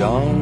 dawn.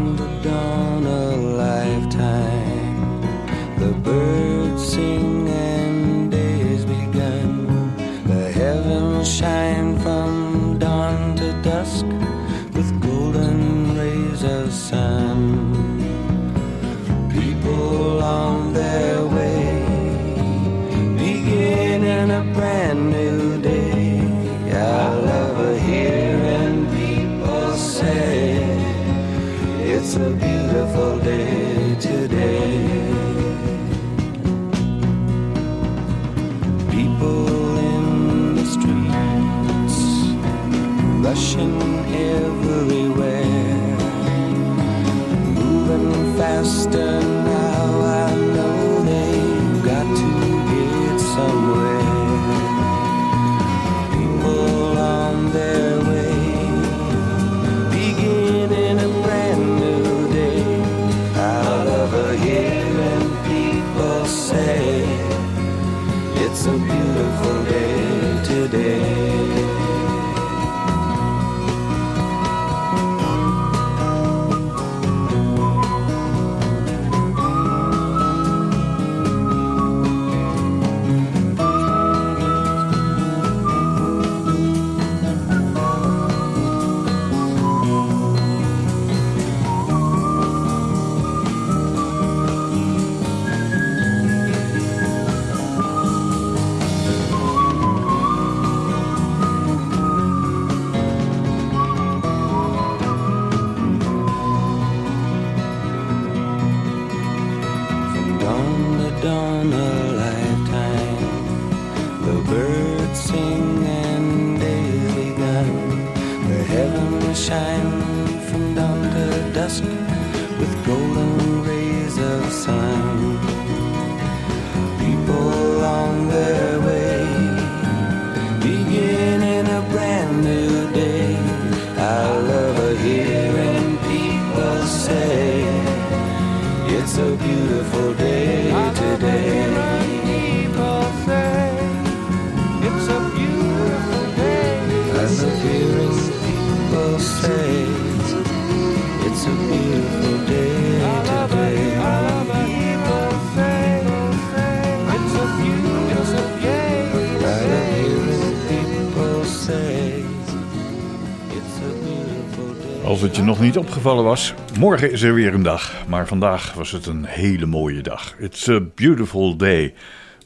niet opgevallen was, morgen is er weer een dag. Maar vandaag was het een hele mooie dag. It's a beautiful day.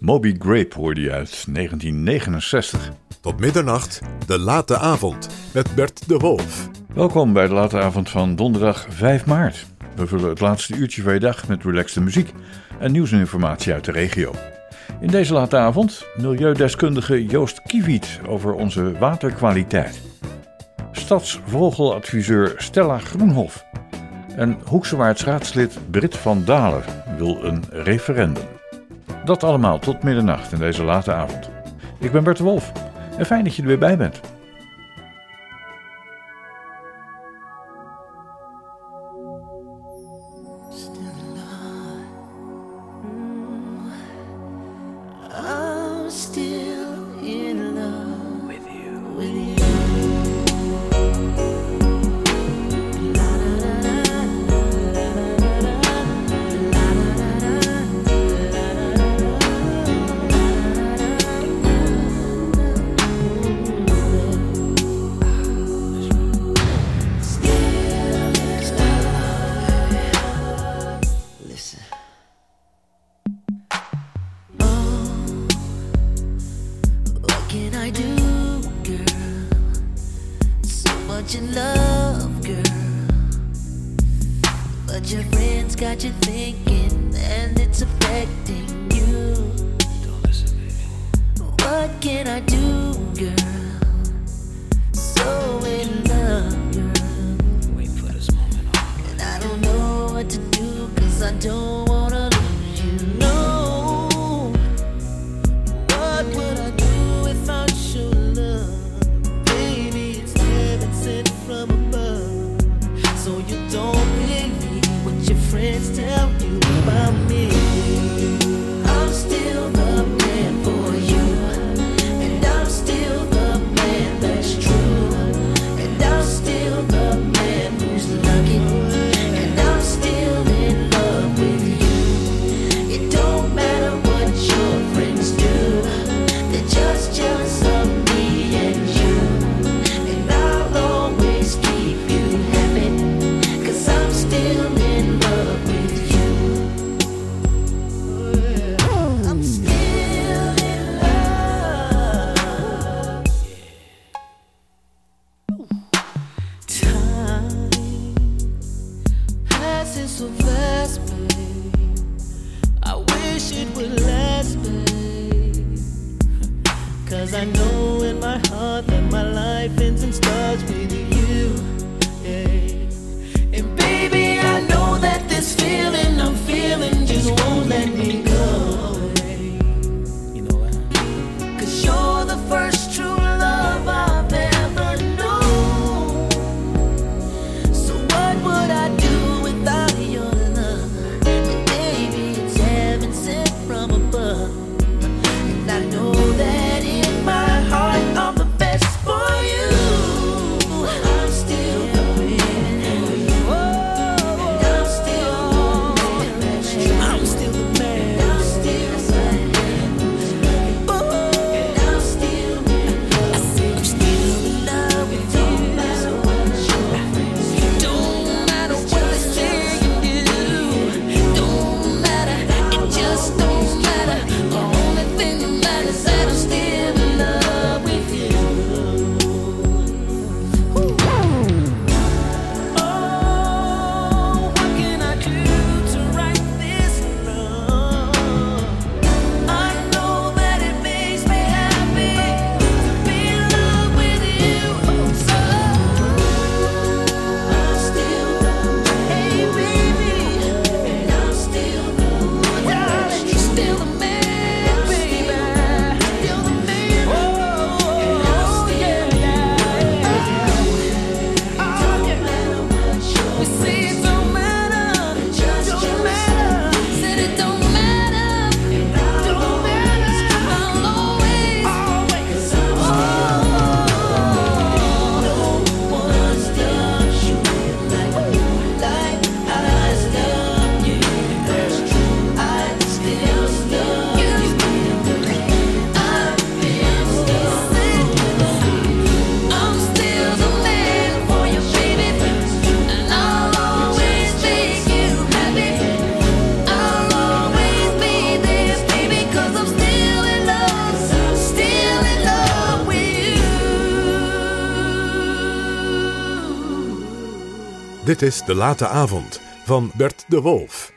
Moby Grape hoorde je uit 1969. Tot middernacht, de late avond, met Bert de Wolf. Welkom bij de late avond van donderdag 5 maart. We vullen het laatste uurtje van je dag met relaxte muziek en nieuws en informatie uit de regio. In deze late avond milieudeskundige Joost Kiewiet over onze waterkwaliteit stadsvogeladviseur Stella Groenhof. En Hoeksewaarts raadslid Brit van Dalen wil een referendum. Dat allemaal tot middernacht in deze late avond. Ik ben Bert de Wolf en fijn dat je er weer bij bent. Dit is De Late Avond van Bert de Wolf.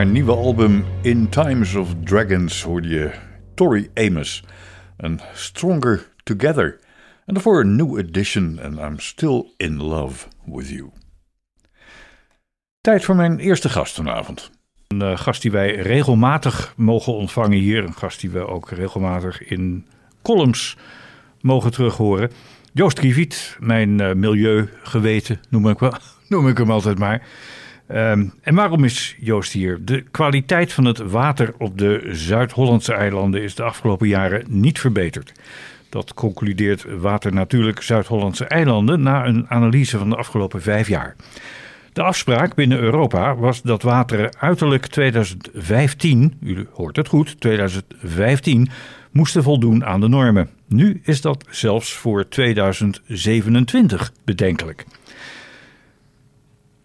Haar nieuwe album In Times of Dragons hoorde je Tori Amos en Stronger Together. En daarvoor een new edition en I'm Still in Love with You. Tijd voor mijn eerste gast vanavond. Een eh, gast die wij regelmatig mogen ontvangen hier. Een gast die we ook regelmatig in columns mogen terughoren. Joost Riviet, mijn uh, milieugeweten noem ik, wel, noem ik hem altijd maar. Um, en waarom is Joost hier? De kwaliteit van het water op de Zuid-Hollandse eilanden is de afgelopen jaren niet verbeterd. Dat concludeert Water Natuurlijk Zuid-Hollandse eilanden na een analyse van de afgelopen vijf jaar. De afspraak binnen Europa was dat wateren uiterlijk 2015, u hoort het goed, 2015, moesten voldoen aan de normen. Nu is dat zelfs voor 2027 bedenkelijk.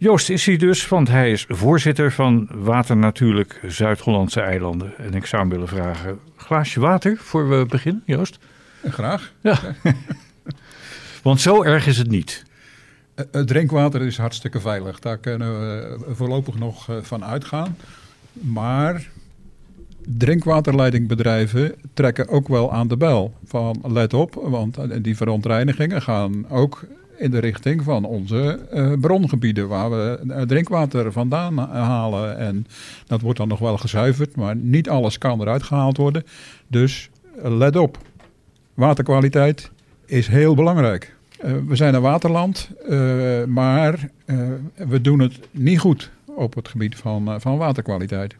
Joost is hier dus, want hij is voorzitter van Water Natuurlijk Zuid-Hollandse eilanden. En ik zou hem willen vragen, glaasje water voor we beginnen, Joost? Graag. Ja. want zo erg is het niet. Het drinkwater is hartstikke veilig. Daar kunnen we voorlopig nog eh, van uitgaan. Maar drinkwaterleidingbedrijven trekken ook wel aan de bel. Van let op, want die verontreinigingen gaan ook in de richting van onze uh, brongebieden waar we uh, drinkwater vandaan halen. En dat wordt dan nog wel gezuiverd, maar niet alles kan eruit gehaald worden. Dus let op, waterkwaliteit is heel belangrijk. we zijn een waterland, maar we doen het niet goed op het gebied van, van waterkwaliteit.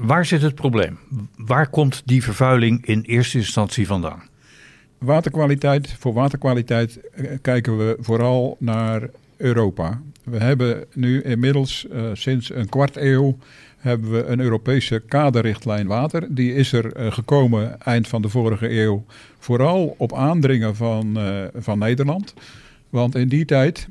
Waar zit het probleem? Waar komt die vervuiling in eerste instantie vandaan? Waterkwaliteit, voor waterkwaliteit kijken we vooral naar Europa. We hebben nu inmiddels uh, sinds een kwart eeuw hebben we een Europese kaderrichtlijn water. Die is er uh, gekomen eind van de vorige eeuw, vooral op aandringen van, van Nederland. Want in die tijd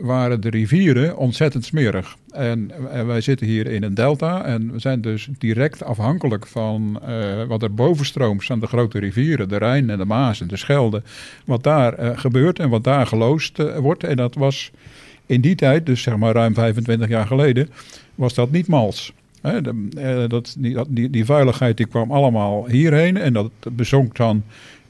waren de rivieren ontzettend smerig. En, wij zitten hier in een delta en we zijn dus direct afhankelijk van uh, wat er bovenstroomt aan de grote rivieren, de Rijn en de Maas en de Schelde. Wat daar uh, gebeurt en wat daar geloosd wordt. En dat was in die tijd, dus zeg maar ruim 25 jaar geleden, was dat niet mals. Dat, die, die, die vuiligheid die kwam allemaal hierheen en dat bezonk dan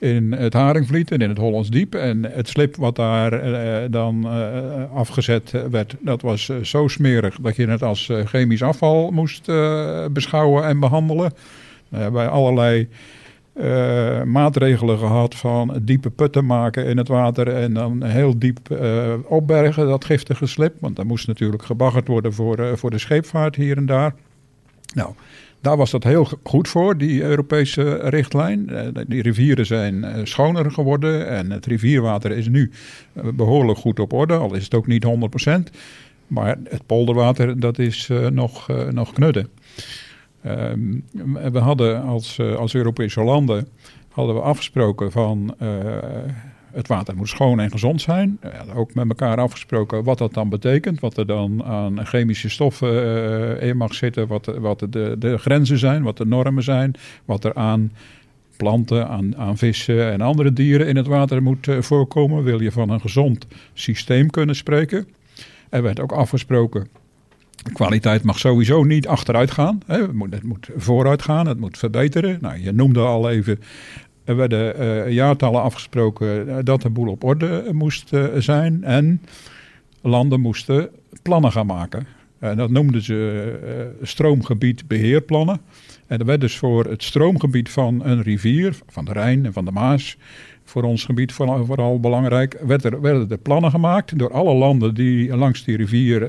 in het Haringvliet en in het Hollands Diep. En het slip wat daar uh, dan uh, afgezet werd, dat was uh, zo smerig dat je het als chemisch afval moest beschouwen en behandelen. We hebben allerlei maatregelen gehad van diepe putten maken in het water en dan heel diep opbergen, dat giftige slip. Want dat moest natuurlijk gebaggerd worden voor, voor de scheepvaart hier en daar. Nou, daar was dat heel goed voor, die Europese richtlijn. Die rivieren zijn schoner geworden en het rivierwater is nu behoorlijk goed op orde, al is het ook niet 100%. Maar het polderwater, dat is nog, nog knudden. Um, we hadden als, als Europese landen hadden we afgesproken van het water moet schoon en gezond zijn. Ook met elkaar afgesproken wat dat dan betekent. Wat er dan aan chemische stoffen uh, in mag zitten. Wat, wat de, de grenzen zijn, wat de normen zijn. Wat er aan planten, aan, aan vissen en andere dieren in het water moet uh, voorkomen. Wil je van een gezond systeem kunnen spreken. Er werd ook afgesproken kwaliteit mag sowieso niet achteruit gaan. Hè. Het, moet, het moet vooruit gaan, het moet verbeteren. Nou, je noemde al even er werden uh, jaartallen afgesproken dat de boel op orde moest uh, zijn. En landen moesten plannen gaan maken. En dat noemden ze uh, stroomgebiedbeheerplannen. En er werd dus voor het stroomgebied van een rivier, van de Rijn en van de Maas, voor ons gebied vooral, vooral belangrijk, werd er, werden er plannen gemaakt door alle landen die langs die rivier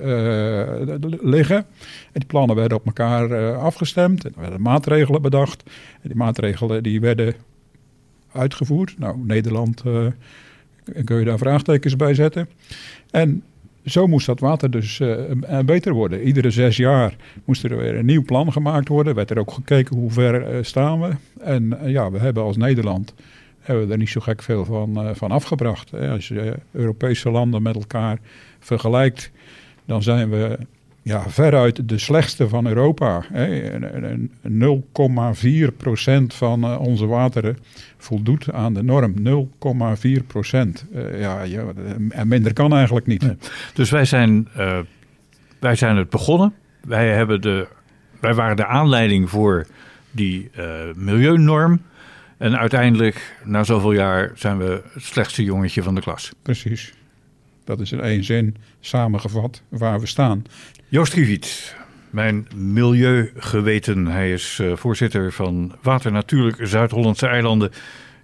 liggen. En die plannen werden op elkaar afgestemd. En er werden maatregelen bedacht. En die maatregelen die werden uitgevoerd. Nou, Nederland uh, kun je daar vraagtekens bij zetten. En zo moest dat water dus uh, beter worden. Iedere zes jaar moest er weer een nieuw plan gemaakt worden. Werd er ook gekeken hoe ver uh, staan we. En ja, we hebben als Nederland hebben we er niet zo gek veel van, van afgebracht. Als je Europese landen met elkaar vergelijkt, dan zijn we ja, veruit de slechtste van Europa. 0,4% van onze wateren voldoet aan de norm. 0,4%. Uh, ja, ja, en minder kan eigenlijk niet. Nee. Dus wij zijn, uh, wij zijn het begonnen Wij, hebben de, wij waren de aanleiding voor die eh, milieunorm. En uiteindelijk, na zoveel jaar, zijn we het slechtste jongetje van de klas. Precies. Dat is in één zin samengevat waar we staan. Joost Riewiet, mijn milieugeweten. Hij is eh, voorzitter van Water Natuurlijk Zuid-Hollandse Eilanden.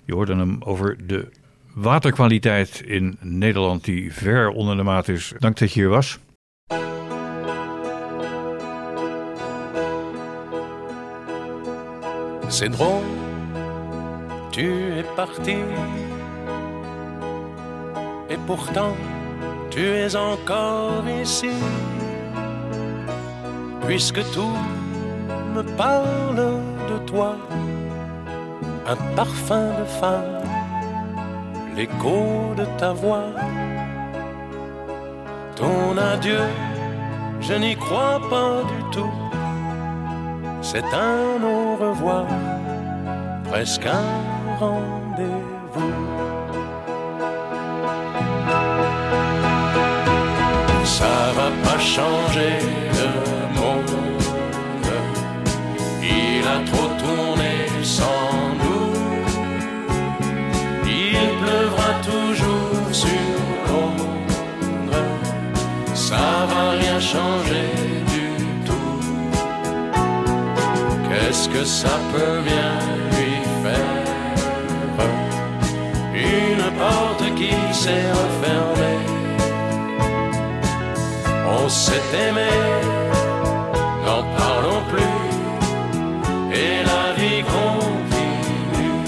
Je hoorde hem over de waterkwaliteit in Nederland die ver onder de maat is. Dank dat je hier was. C'est tu es parti. Et pourtant, tu es encore ici. Puisque tout me parle de toi, un parfum de femme, l'écho de ta voix. Ton adieu, je n'y crois pas du tout. C'est un au revoir, presque un rendez-vous. Ça va pas changer a trop tourné sans nous. Il pleuvra toujours sur Londres. Ça va rien changer du tout. Qu'est-ce que ça peut bien lui faire? Une porte qui s'est refermée. On s'est aimé, et la vie continue.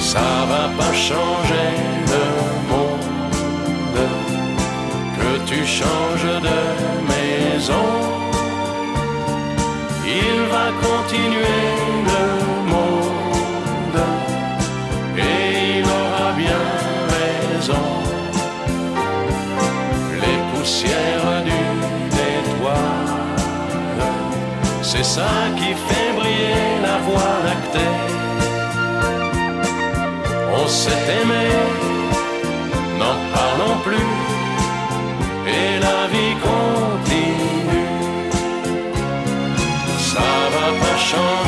Ça va pas changer le monde, que tu changes de maison. Il va continuer le C'est ça qui fait briller la voie lactée. On s'est aimé, n'en parlons plus, et la vie continue. Ça va pas changer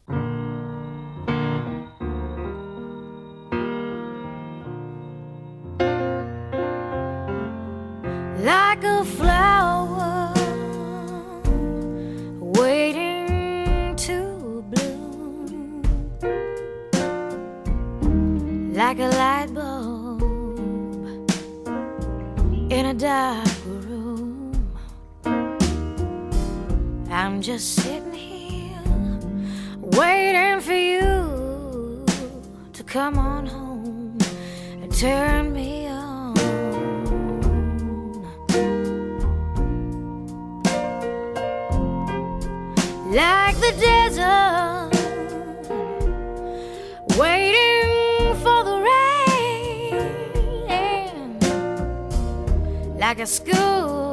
I'm just sitting here waiting for you to come on home and turn me on. like the desert, waiting for the rain, like a school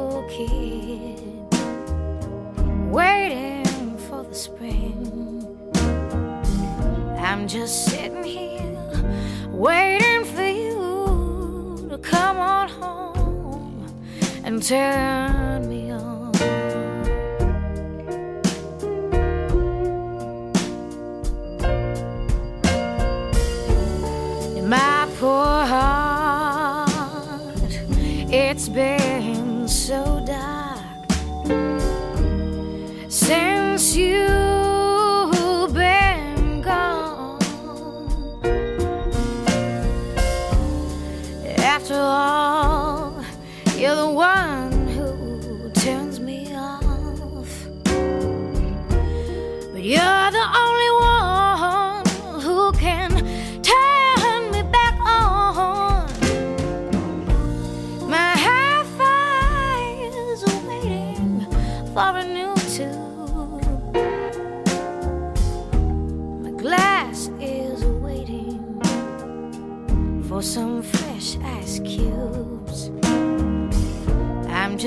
just sitting here, waiting for you to come on home and turn me on. my poor heart. It's been so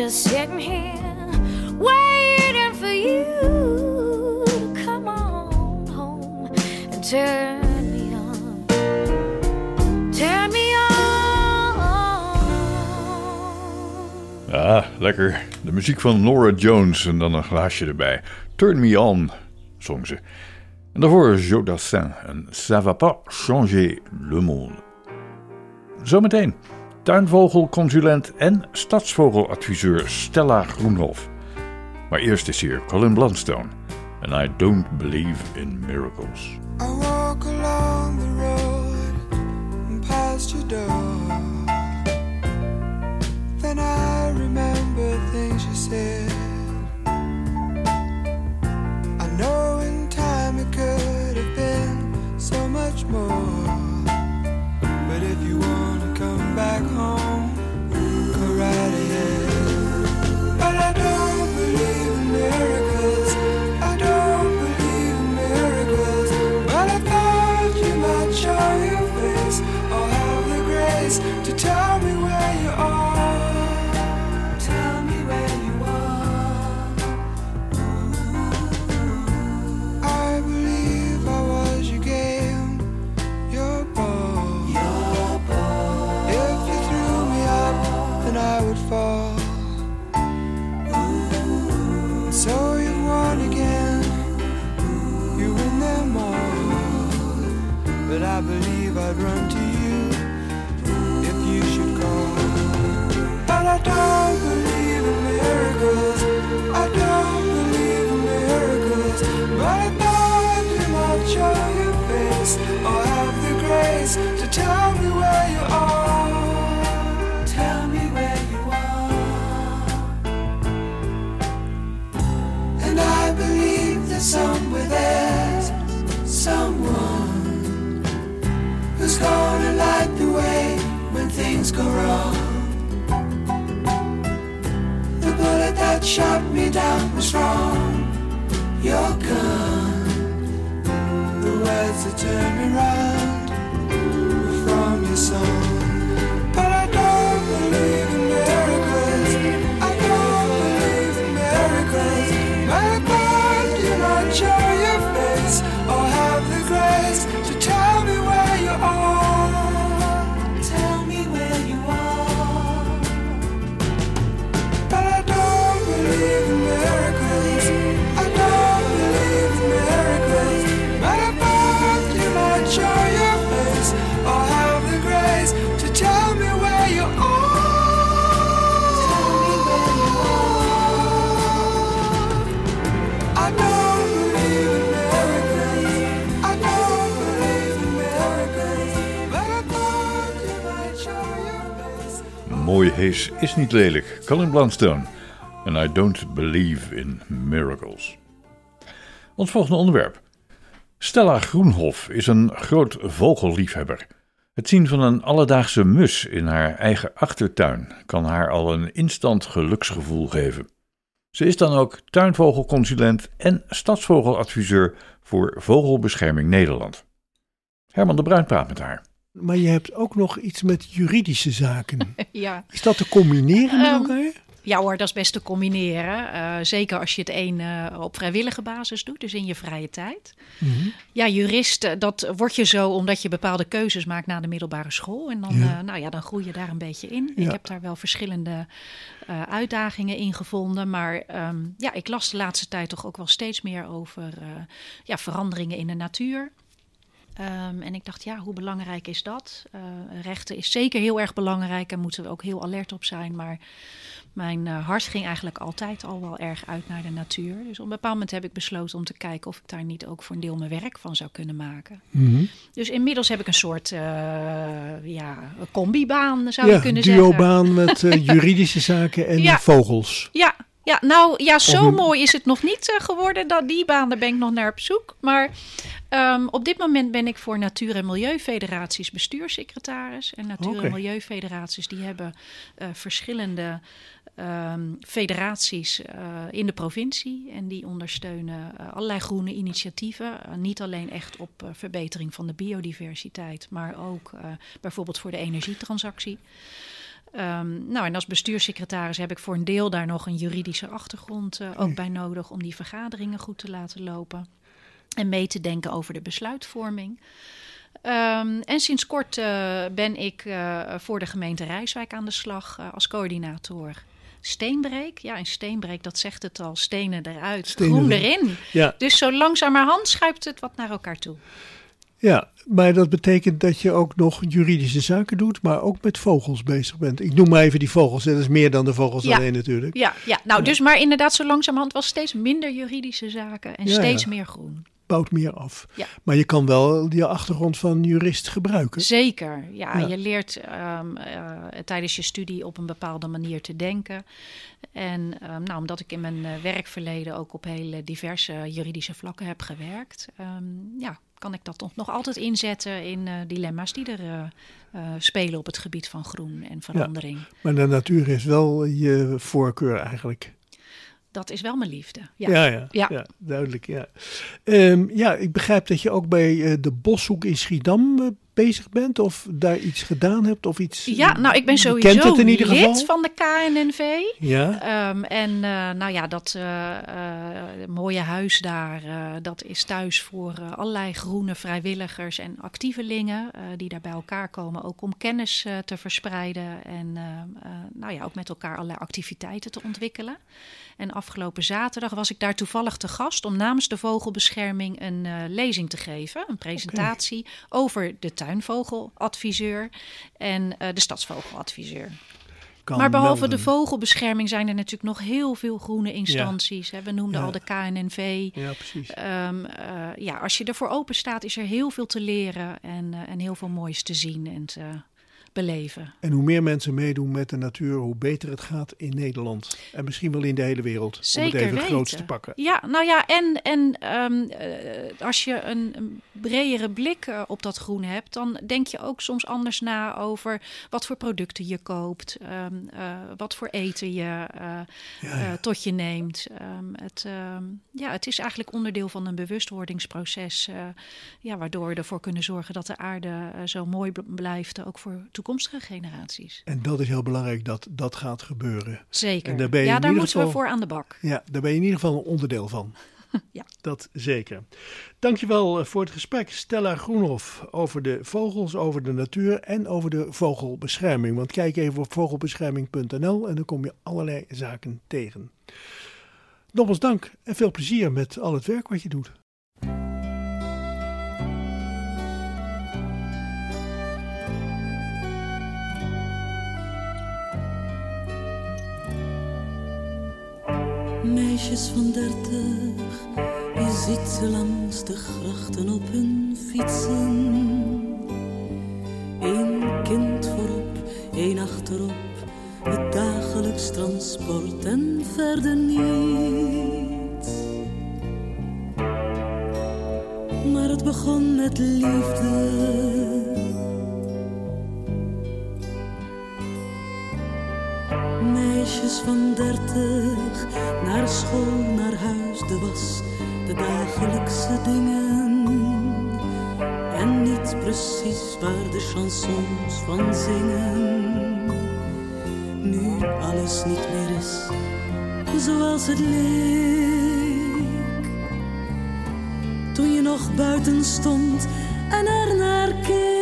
just sitting here waiting for you come home turn. Ah, lekker. De muziek van Laura Jones en dan een glaasje erbij. Turn Me On, zong ze. En daarvoor Joe Dassin en Ça va pas changer le monde. Zometeen tuinvogelconsulent en stadsvogeladviseur Stella Groenhof. Maar eerst is hier Colin Blunstone en I Don't Believe in Miracles. I walk along the road and past your door. Then I remember things you said. I know in time it could have been so much more. Run go wrong. The bullet that shot me down was wrong. You're gone. The words that turn me round Hees is niet lelijk. Colin Blunstone. En I don't believe in miracles. Ons volgende onderwerp. Stella Groenhof is een groot vogelliefhebber. Het zien van een alledaagse mus in haar eigen achtertuin kan haar al een instant geluksgevoel geven. Ze is dan ook tuinvogelconsulent en stadsvogeladviseur voor Vogelbescherming Nederland. Herman de Bruin praat met haar. Maar je hebt ook nog iets met juridische zaken. Ja. Is dat te combineren met Ehm, elkaar? ja hoor, dat is best te combineren. Eh, zeker als je het een eh, op vrijwillige basis doet, dus in je vrije tijd. Mhm. Ja, jurist, eh, dat word je zo omdat je bepaalde keuzes maakt na de middelbare school. En dan, Ja. nou ja, dan groei je daar een beetje in. Ja. Ik heb daar wel verschillende uitdagingen in gevonden. Maar ehm, ja, ik las de laatste tijd toch ook wel steeds meer over ja, veranderingen in de natuur. Ehm, en ik dacht, ja, hoe belangrijk is dat? Eh, rechten is zeker heel erg belangrijk en moeten we ook heel alert op zijn. Maar mijn eh, hart ging eigenlijk altijd al wel erg uit naar de natuur. Dus op een bepaald moment heb ik besloten om te kijken of ik daar niet ook voor een deel mijn werk van zou kunnen maken. Mhm. Dus inmiddels heb ik een soort eh, ja, een combibaan, zou je kunnen zeggen. duobaan met juridische zaken en Ja. vogels. Ja, ja, nou ja, zo een- mooi is het nog niet eh, geworden. Dat, die baan, daar ben ik nog naar op zoek. Maar ehm, op dit moment ben ik voor Natuur- en Milieufederaties bestuurssecretaris. En Natuur- Oké. en Milieufederaties die hebben eh, verschillende ehm, federaties eh, in de provincie. En die ondersteunen allerlei groene initiatieven. Niet alleen echt op verbetering van de biodiversiteit, maar ook bijvoorbeeld voor de energietransactie. Ehm, nou, en als bestuurssecretaris heb ik voor een deel daar nog een juridische achtergrond eh, ook bij nodig om die vergaderingen goed te laten lopen. En mee te denken over de besluitvorming. Ehm, en sinds kort eh, ben ik eh, voor de gemeente Rijswijk aan de slag als coördinator. Steenbreek, ja, en steenbreek, dat zegt het al. Stenen eruit, Stenen groen erin. erin. Ja. Dus zo langzamerhand schuift het wat naar elkaar toe. Ja, maar dat betekent dat je ook nog juridische zaken doet, maar ook met vogels bezig bent. Ik noem maar even die vogels, dat is meer dan de vogels Ja. alleen natuurlijk. Ja, ja. nou dus maar inderdaad zo langzamerhand wel steeds minder juridische zaken en Ja, steeds meer groen. Bouwt meer af. Ja. Maar je kan wel die achtergrond van jurist gebruiken. Zeker, ja. Ja. Je leert ehm, eh, tijdens je studie op een bepaalde manier te denken. En ehm, nou, omdat ik in mijn eh, werkverleden ook op hele diverse juridische vlakken heb gewerkt, ehm, ja, kan ik dat toch nog altijd inzetten in eh, dilemma's die er eh, eh, spelen op het gebied van groen en verandering. Maar de natuur is wel je voorkeur eigenlijk. Dat is wel mijn liefde. Ja, Ja, ja, ja. Ja. duidelijk. Ja. Ehm, ja, ik begrijp dat je ook bij de Boshoek in Schiedam bezig bent of daar iets gedaan hebt of iets. Ja, nou, ik ben sowieso lid geval. van de KNNV. Ja. Ehm, en eh, nou ja, dat eh, eh, mooie huis daar, dat is thuis voor allerlei groene vrijwilligers en actievelingen die daar bij elkaar komen, ook om kennis te verspreiden en nou ja, ook met elkaar allerlei activiteiten te ontwikkelen. En afgelopen zaterdag was ik daar toevallig te gast om namens de Vogelbescherming een lezing te geven, een presentatie over de tuinvogeladviseur en eh, de stadsvogeladviseur. Kan maar behalve melden. de vogelbescherming zijn er natuurlijk nog heel veel groene instanties. hè. We noemden Ja. al de KNNV. Ja, precies. Ehm, eh, ja, als je ervoor open staat, is er heel veel te leren en, eh, en heel veel moois te zien en te beleven. En hoe meer mensen meedoen met de natuur, hoe beter het gaat in Nederland. En misschien wel in de hele wereld. om het even weten. groots te pakken. Ja, nou ja, en, en ehm, eh, als je een, een bredere blik eh, op dat groen hebt, dan denk je ook soms anders na over wat voor producten je koopt, ehm, eh, wat voor eten je tot je neemt. Ehm, het, ja, het is eigenlijk onderdeel van een bewustwordingsproces, ja, waardoor we ervoor kunnen zorgen dat de aarde zo mooi bl- blijft, ook voor toekomstige generaties. En dat is heel belangrijk dat dat gaat gebeuren. Zeker. En daar ben je ja, daar moeten we voor aan de bak. Ja, daar ben je in ieder geval een onderdeel van. Ja. Dat zeker. Dankjewel eh, voor het gesprek, Stella Groenhof, over de vogels, over de natuur en over de vogelbescherming. Want kijk even op vogelbescherming.nl en dan kom je allerlei zaken tegen. Nogmaals dank en veel plezier met al het werk wat je doet. Meisjes van dertig, je ziet langs de grachten op hun fietsen. Eén kind voorop, één achterop, het dagelijks transport en verder niets. Maar het begon met liefde. Meisjes van dertig, naar school, naar huis, de was, de dagelijkse dingen. En niet precies waar de chansons van zingen. Nu alles niet meer is zoals het leek. Toen je nog buiten stond en er naar keek.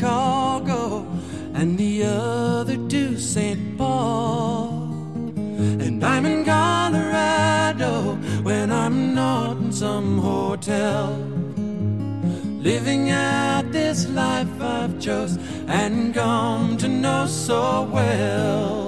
Chicago and the other to St. Paul. And I'm in Colorado when I'm not in some hotel. Living out this life I've chose and come to know so well.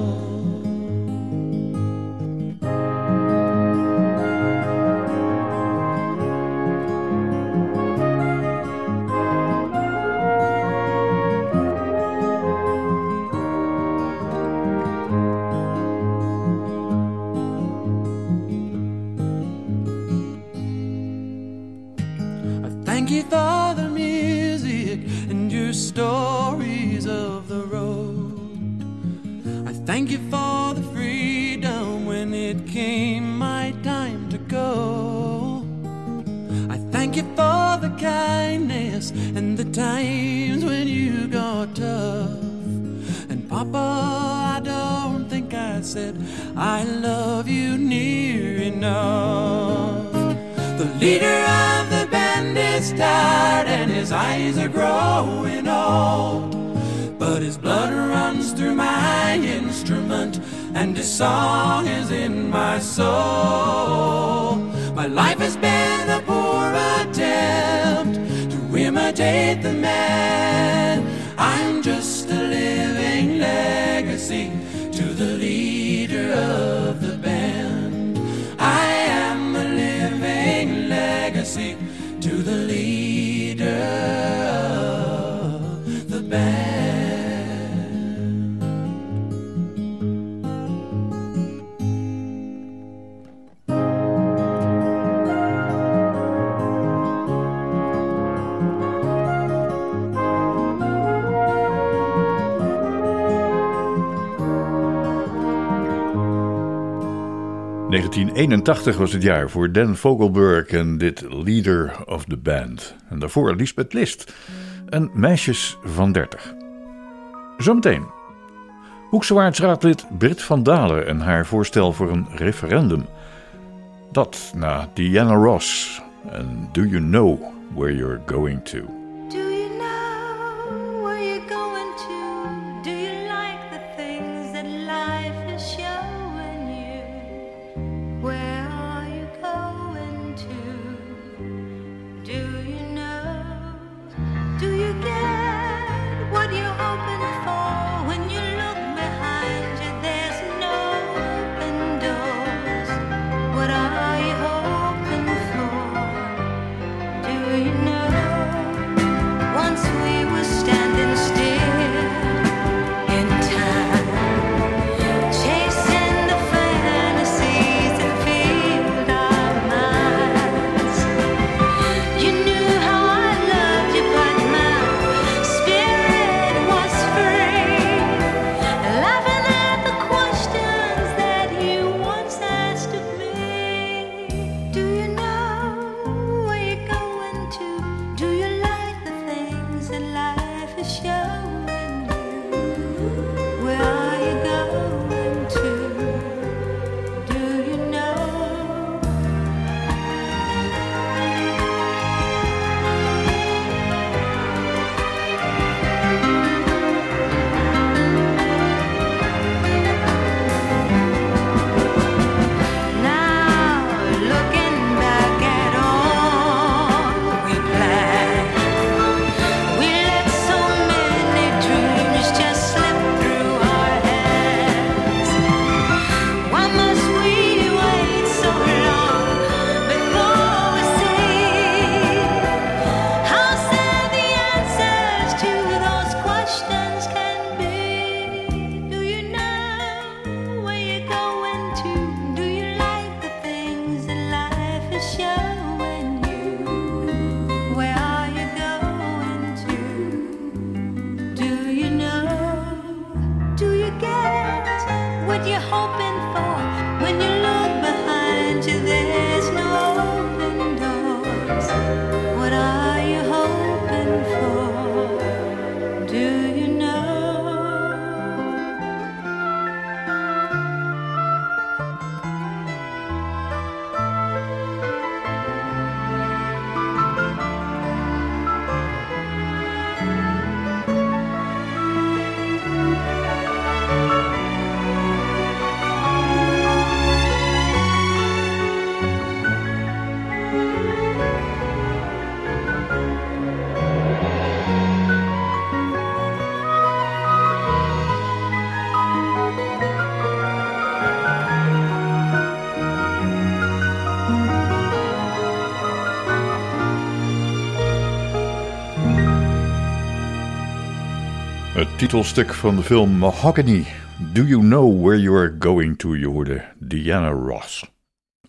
Said I love you near enough. The leader of the band is tired and his eyes are growing old. But his blood runs through my instrument and his song is in my soul. My life has been 1981 was het jaar voor Dan Vogelberg en dit Leader of the Band. En daarvoor Lisbeth List en Meisjes van 30. Zometeen. Hoeksewaartsraadlid Britt van Dalen en haar voorstel voor een referendum. Dat na Diana Ross en Do You Know Where You're Going To. Titelstuk van de film Mahogany. Do you know where you are going to? Je hoorde Diana Ross.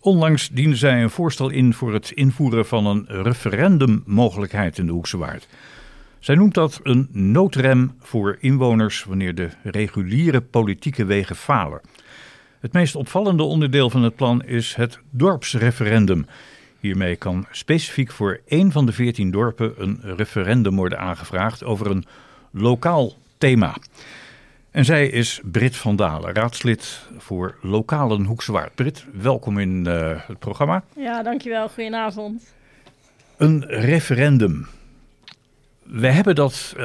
Onlangs diende zij een voorstel in voor het invoeren van een referendummogelijkheid in de Hoekse Waard. Zij noemt dat een noodrem voor inwoners wanneer de reguliere politieke wegen falen. Het meest opvallende onderdeel van het plan is het dorpsreferendum. Hiermee kan specifiek voor één van de veertien dorpen een referendum worden aangevraagd over een lokaal thema. En zij is Brit van Dalen, raadslid voor Lokalen Hoekswaard. Brit, welkom in eh, het programma. Ja, dankjewel. Goedenavond. Een referendum. We hebben dat eh,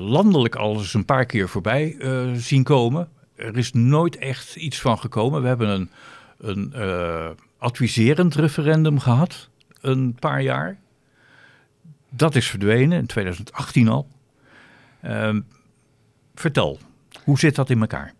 landelijk al eens een paar keer voorbij eh, zien komen. Er is nooit echt iets van gekomen. We hebben een, een adviserend referendum gehad, een paar jaar. Dat is verdwenen in 2018 al. Ehm, vertel, hoe zit dat in elkaar?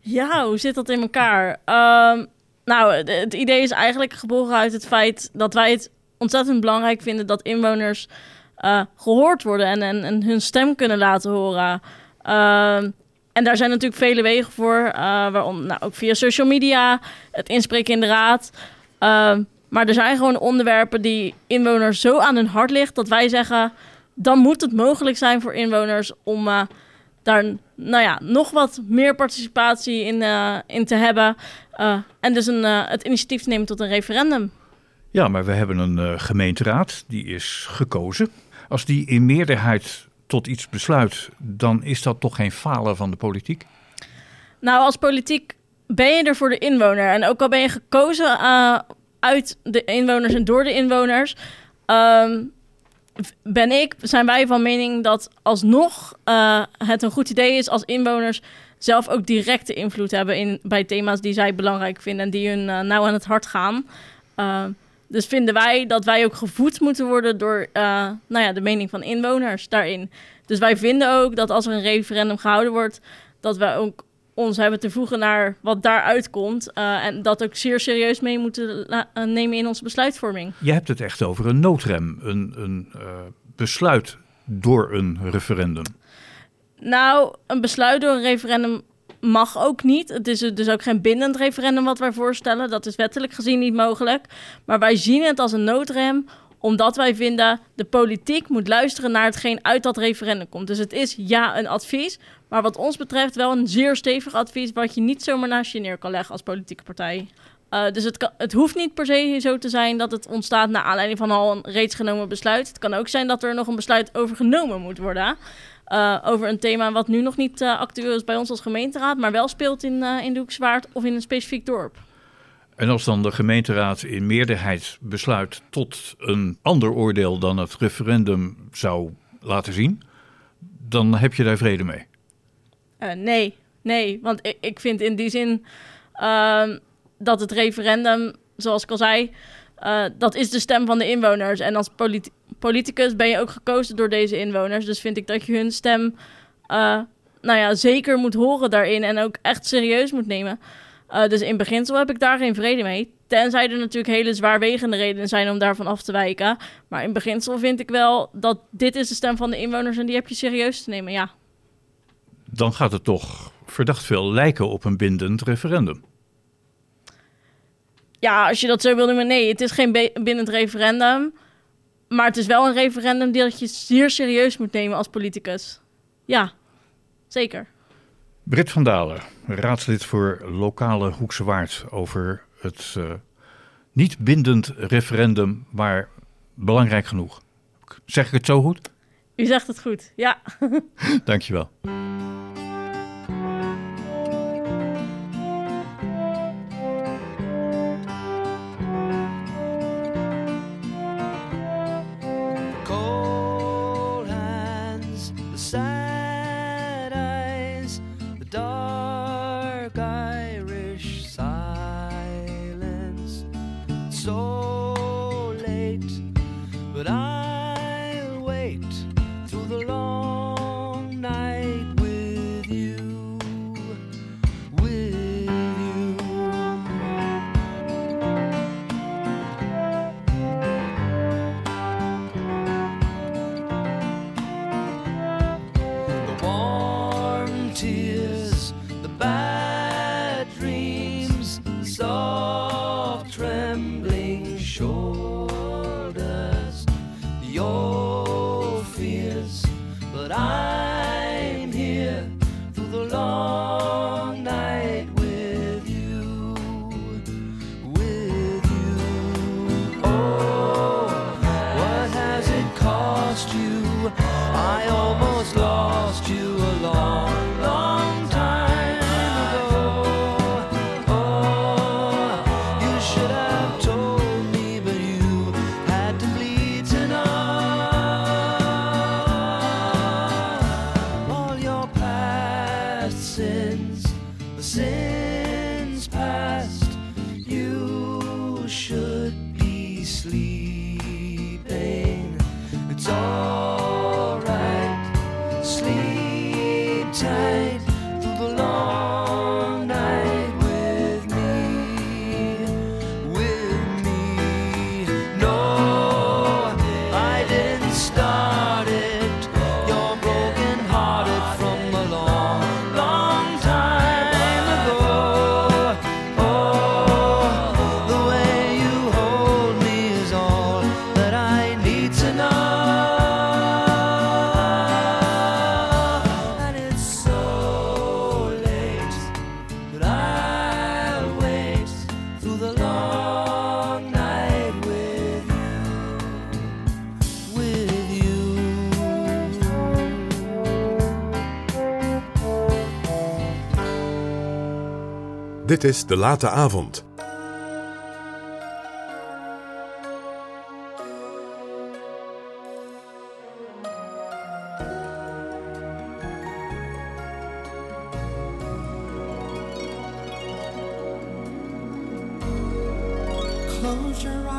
Ja, hoe zit dat in elkaar? Ehm, nou, het, idee is eigenlijk geboren uit het feit dat wij het ontzettend belangrijk vinden dat inwoners eh, gehoord worden en, en, hun stem kunnen laten horen. Ehm, en daar zijn natuurlijk vele wegen voor, eh, waaronder nou, ook via social media, het inspreken in de raad. Ehm, maar er zijn gewoon onderwerpen die inwoners zo aan hun hart ligt dat wij zeggen, dan moet het mogelijk zijn voor inwoners om eh, daar nou ja, nog wat meer participatie in, eh, in te hebben. Eh, en dus een, eh, het initiatief te nemen tot een referendum. Ja, maar we hebben een gemeenteraad, die is gekozen. Als die in meerderheid tot iets besluit, dan is dat toch geen falen van de politiek? Nou, als politiek ben je er voor de inwoner. En ook al ben je gekozen uit de inwoners en door de inwoners, ehm, ben ik, zijn wij van mening dat alsnog eh, het een goed idee is als inwoners zelf ook directe invloed hebben in, bij thema's die zij belangrijk vinden en die hun nauw aan het hart gaan. Eh, dus vinden wij dat wij ook gevoed moeten worden door nou ja, de mening van inwoners daarin. Dus wij vinden ook dat als er een referendum gehouden wordt, dat wij ook ons hebben te voegen naar wat daaruit komt. eh, en dat ook zeer serieus mee moeten eh, nemen in onze besluitvorming. Je hebt het echt over een noodrem, een, een eh, besluit door een referendum. Nou, een besluit door een referendum mag ook niet. Het is dus ook geen bindend referendum wat wij voorstellen. Dat is wettelijk gezien niet mogelijk. Maar wij zien het als een noodrem omdat wij vinden de politiek moet luisteren naar hetgeen uit dat referendum komt. Dus het is ja een advies, maar wat ons betreft wel een zeer stevig advies wat je niet zomaar naast je neer kan leggen als politieke partij. Uh, dus het, het hoeft niet per se zo te zijn dat het ontstaat naar aanleiding van al een reeds genomen besluit. Het kan ook zijn dat er nog een besluit over genomen moet worden. Uh, over een thema wat nu nog niet uh, actueel is bij ons als gemeenteraad, maar wel speelt in, in of in een specifiek dorp. En als dan de gemeenteraad in meerderheid besluit tot een ander oordeel dan het referendum zou laten zien, dan heb je daar vrede mee? Uh, nee, nee, want ik, ik, vind in die zin uh, dat het referendum, zoals ik al zei, uh, dat is de stem van de inwoners. En als politi politicus ben je ook gekozen door deze inwoners. Dus vind ik dat je hun stem, uh, nou ja, zeker moet horen daarin en ook echt serieus moet nemen. Uh, dus in beginsel heb ik daar geen vrede mee. Tenzij er natuurlijk hele zwaarwegende redenen zijn om daarvan af te wijken. Maar in beginsel vind ik wel dat dit is de stem van de inwoners en die heb je serieus te nemen, ja. Dan gaat het toch verdacht veel lijken op een bindend referendum. Ja, als je dat zo wil noemen, nee, het is geen bindend referendum. Maar het is wel een referendum dat je zeer serieus moet nemen als politicus. Ja, zeker. Britt van Dalen, raadslid voor lokale Hoekse Waard over het eh, niet bindend referendum, maar belangrijk genoeg. Zeg ik het zo goed? U zegt het goed, ja. Dankjewel. Dit is De Late Avond. Close your eyes.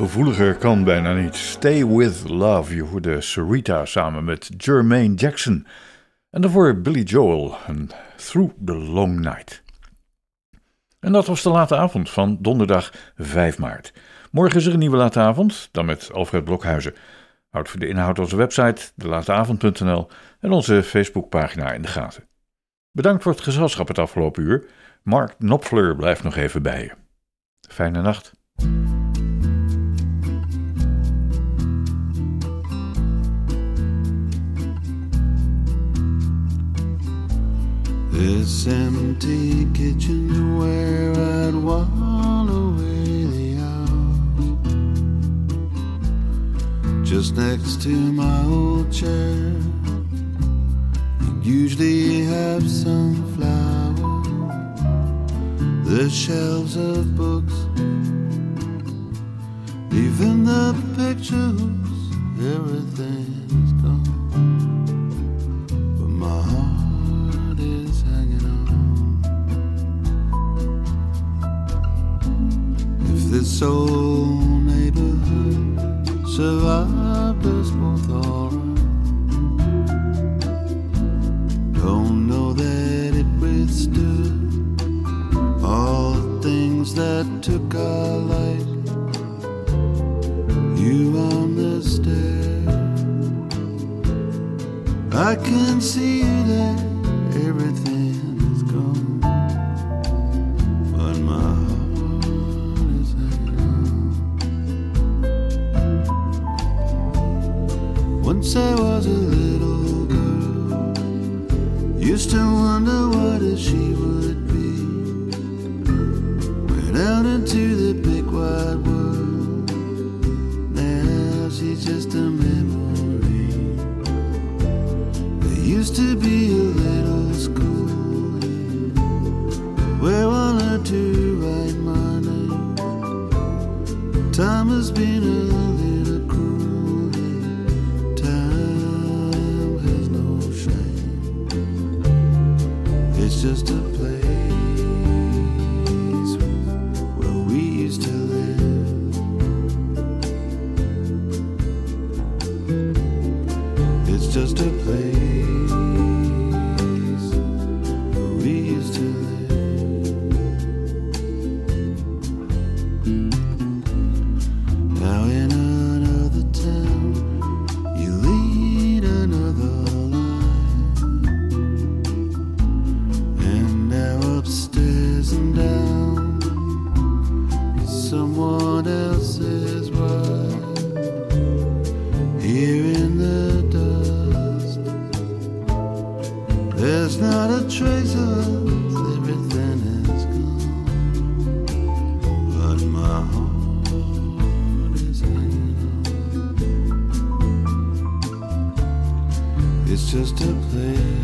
Gevoeliger kan bijna niet. Stay with Love. Je hoorde Sarita samen met Jermaine Jackson. En daarvoor Billy Joel en Through the Long Night. En dat was de late avond van donderdag 5 maart. Morgen is er een nieuwe late avond, dan met Alfred Blokhuizen. Houd voor de inhoud onze website, delateavond.nl en onze Facebookpagina in de gaten. Bedankt voor het gezelschap het afgelopen uur. Mark Knopfler blijft nog even bij je. Fijne nacht. This empty kitchen's where I'd wallow away the hours. Just next to my old chair, you'd usually have some flowers. The shelves of books, even the pictures, everything's gone. But my heart this old neighborhood survived us both alright, don't know that it withstood all the things that took our life. You on the stair. I can see just a place